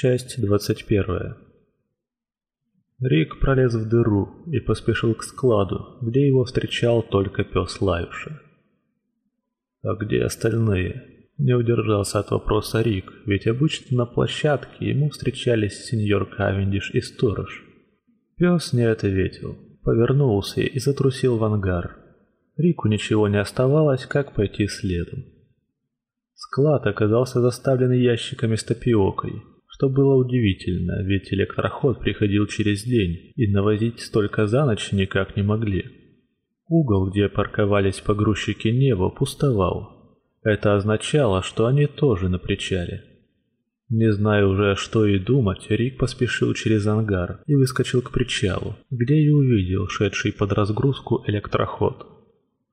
Часть 21. Рик пролез в дыру и поспешил к складу, где его встречал только пес Лаюша. «А где остальные?» Не удержался от вопроса Рик, ведь обычно на площадке ему встречались сеньор Кавендиш и сторож. Пес не ответил, повернулся и затрусил в ангар. Рику ничего не оставалось, как пойти следом. Склад оказался заставлен ящиками с топиокой, что было удивительно, ведь электроход приходил через день, и навозить столько за ночь никак не могли. Угол, где парковались погрузчики Нево, пустовал. Это означало, что они тоже на причале. Не зная уже, что и думать, Рик поспешил через ангар и выскочил к причалу, где и увидел шедший под разгрузку электроход.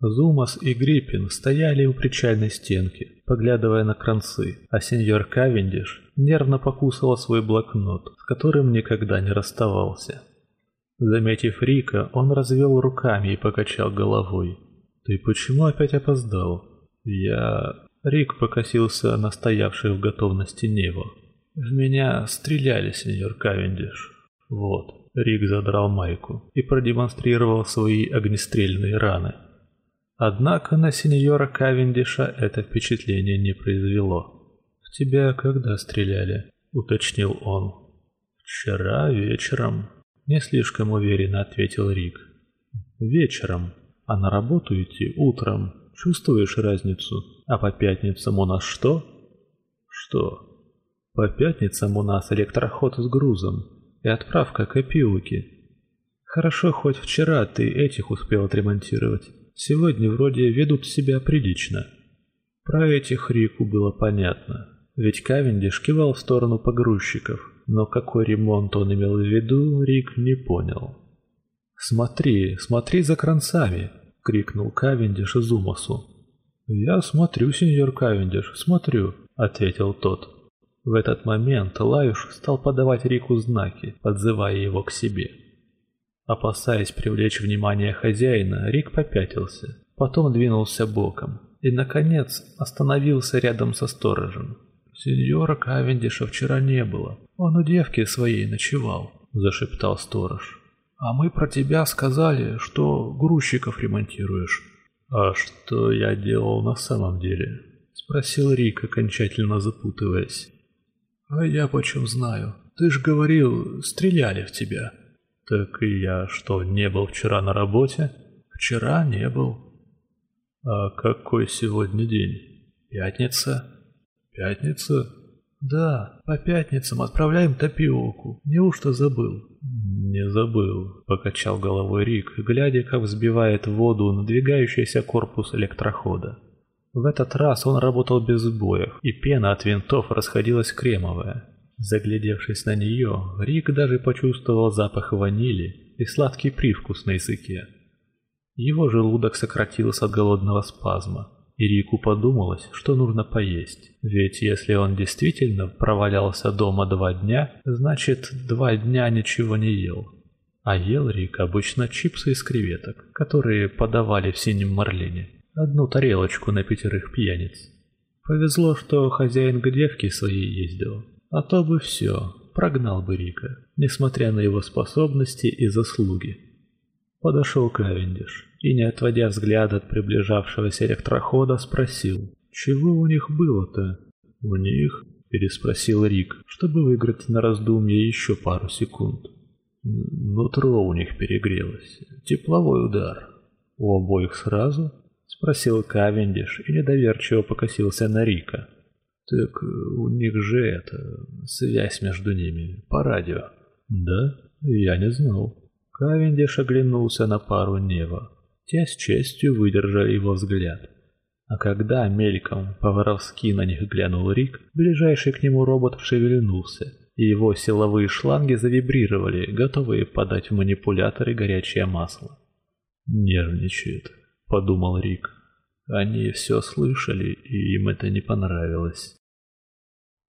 Зумас и Гриппин стояли у причальной стенки, поглядывая на кранцы, а сеньор Кавендиш нервно покусывал свой блокнот, с которым никогда не расставался. Заметив Рика, он развел руками и покачал головой. «Ты почему опять опоздал?» «Я...» Рик покосился на стоявший в готовности Нево. «В меня стреляли, сеньор Кавендиш». «Вот». Рик задрал майку и продемонстрировал свои огнестрельные раны. Однако на сеньора Кавендиша это впечатление не произвело. «В тебя когда стреляли?» — уточнил он. «Вчера вечером», — не слишком уверенно ответил Рик. «Вечером. А на работу идти утром. Чувствуешь разницу? А по пятницам у нас что?» «Что?» «По пятницам у нас электроход с грузом и отправка копилки. Хорошо, хоть вчера ты этих успел отремонтировать» сегодня вроде ведут себя прилично. Про этих Рику было понятно, ведь Кавендиш кивал в сторону погрузчиков, но какой ремонт он имел в виду, Рик не понял. «Смотри, смотри за кранцами!» — крикнул Кавендиш Зумасу. «Я смотрю, сеньор Кавендиш, смотрю», — ответил тот. В этот момент Лаюш стал подавать Рику знаки, подзывая его к себе. Опасаясь привлечь внимание хозяина, Рик попятился, потом двинулся боком и, наконец, остановился рядом со сторожем. «Сеньора Кавендиша вчера не было, он у девки своей ночевал», – зашептал сторож. «А мы про тебя сказали, что грузчиков ремонтируешь». «А что я делал на самом деле?» – спросил Рик, окончательно запутываясь. «А я почем знаю? Ты ж говорил, стреляли в тебя». Так и я что, не был вчера на работе? Вчера не был. А какой сегодня день? Пятница. Пятница? Да, по пятницам отправляем топиоку. Неужто забыл? Не забыл, покачал головой Рик, глядя, как взбивает воду надвигающийся корпус электрохода. В этот раз он работал без сбоев, и пена от винтов расходилась кремовая. Заглядевшись на нее, Рик даже почувствовал запах ванили и сладкий привкус на языке. Его желудок сократился от голодного спазма, и Рику подумалось, что нужно поесть. Ведь если он действительно провалялся дома два дня, значит, два дня ничего не ел. А ел Рик обычно чипсы из креветок, которые подавали в синем марлине. Одну тарелочку на пятерых пьяниц. Повезло, что хозяин к девке своей ездил, а то бы все, прогнал бы Рика, несмотря на его способности и заслуги. Подошел Кавендиш и, не отводя взгляда от приближавшегося электрохода, спросил, чего у них было-то? У них? Переспросил Рик, чтобы выиграть на раздумье еще пару секунд. Нутро у них перегрелось. Тепловой удар. У обоих сразу? Спросил Кавендиш и недоверчиво покосился на Рика. Так э, у них же это, связь между ними, по радио. Да? Я не знал. Кавендиш оглянулся на пару Нева. Те с честью выдержали его взгляд. А когда мельком по-воровски на них глянул Рик, ближайший к нему робот шевельнулся, и его силовые шланги завибрировали, готовые подать в манипуляторы горячее масло. «Нервничает», — подумал Рик. Они все слышали, и им это не понравилось.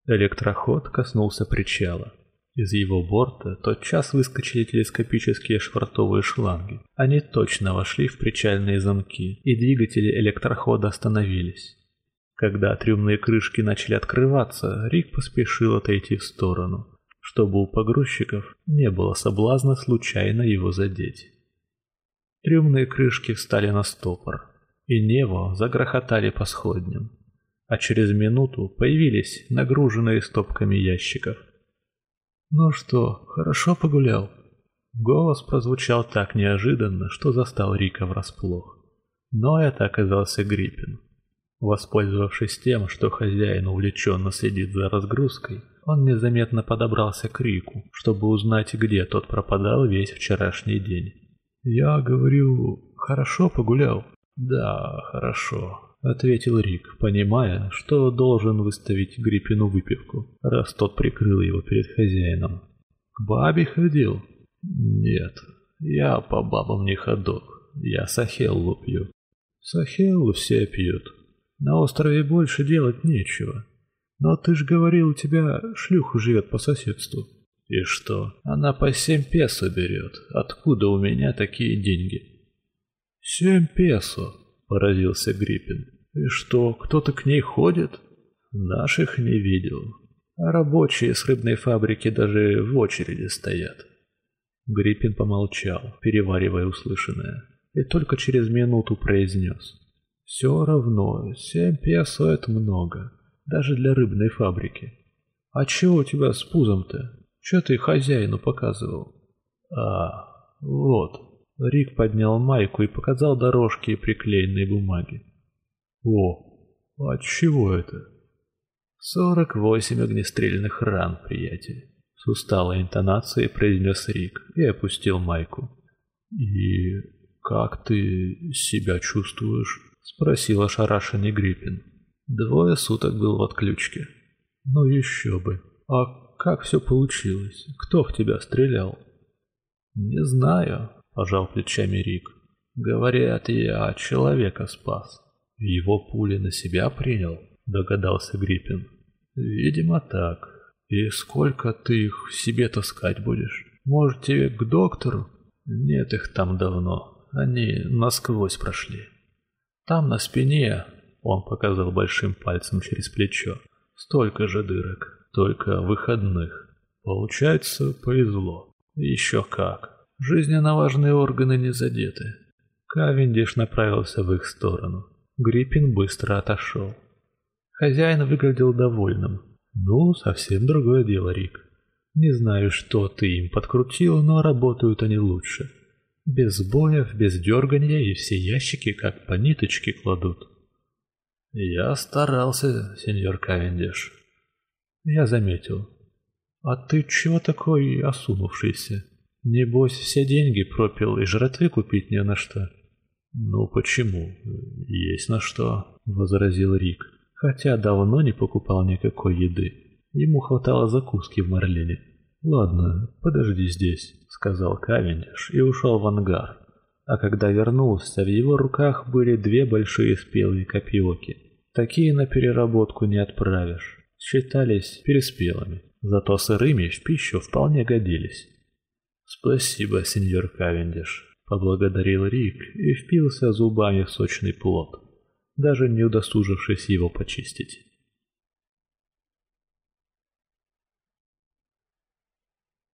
Электроход коснулся причала. Из его борта тотчас выскочили телескопические швартовые шланги. Они точно вошли в причальные замки, и двигатели электрохода остановились. Когда трюмные крышки начали открываться, Рик поспешил отойти в сторону, чтобы у погрузчиков не было соблазна случайно его задеть. Трюмные крышки встали на стопор, и Нево загрохотали по сходням, а через минуту появились нагруженные стопками ящиков. «Ну что, хорошо погулял?» Голос прозвучал так неожиданно, что застал Рика врасплох. Но это оказался Гриппин. Воспользовавшись тем, что хозяин увлеченно следит за разгрузкой, он незаметно подобрался к Рику, чтобы узнать, где тот пропадал весь вчерашний день. «Я говорю, хорошо погулял?» «Да, хорошо», — ответил Рик, понимая, что должен выставить Гриппину выпивку, раз тот прикрыл его перед хозяином. «К бабе ходил?» «Нет, я по бабам не ходок, я сахеллу пью». «Сахеллу все пьют. На острове больше делать нечего. Но ты ж говорил, у тебя шлюха живет по соседству». «И что? Она по семь песо берет. Откуда у меня такие деньги?» «Семь песо», — поразился Гриппин. «И что, кто-то к ней ходит?» «Наших не видел. А рабочие с рыбной фабрики даже в очереди стоят». Гриппин помолчал, переваривая услышанное, и только через минуту произнес. «Все равно, семь песо — это много, даже для рыбной фабрики. А чего у тебя с пузом-то? Че ты хозяину показывал?» «А, вот». Рик поднял майку и показал дорожки и приклеенные бумаги. «О, а чего это?» «Сорок восемь огнестрельных ран, приятель». С усталой интонацией произнес Рик и опустил майку. «И как ты себя чувствуешь?» Спросил ошарашенный Гриппин. Двое суток был в отключке. «Ну еще бы. А как все получилось? Кто в тебя стрелял?» «Не знаю», — пожал плечами Рик. «Говорят, я человека спас». «Его пули на себя принял?» — догадался Гриппин. «Видимо, так. И сколько ты их себе таскать будешь? Может, тебе к доктору? Нет их там давно. Они насквозь прошли. Там на спине, он показал большим пальцем через плечо, столько же дырок, только выходных. Получается, повезло. Еще как. Жизненно важные органы не задеты. Кавендиш направился в их сторону. Гриппин быстро отошел. Хозяин выглядел довольным, ну, совсем другое дело, Рик. Не знаю, что ты им подкрутил, но работают они лучше. Без боев, без дергания и все ящики как по ниточке кладут. Я старался, сеньор Кавендиш. Я заметил. А ты чего такой осунувшийся? Небось, все деньги пропил и жратвы купить не на что. Ну почему? Есть на что, возразил Рик хотя давно не покупал никакой еды. Ему хватало закуски в Марлене. «Ладно, подожди здесь», — сказал Кавендиш и ушел в ангар. А когда вернулся, в его руках были две большие спелые копиоки. Такие на переработку не отправишь. Считались переспелыми, зато сырыми в пищу вполне годились. «Спасибо, сеньор Кавендиш», — поблагодарил Рик и впился зубами в сочный плод даже не удосужившись его почистить.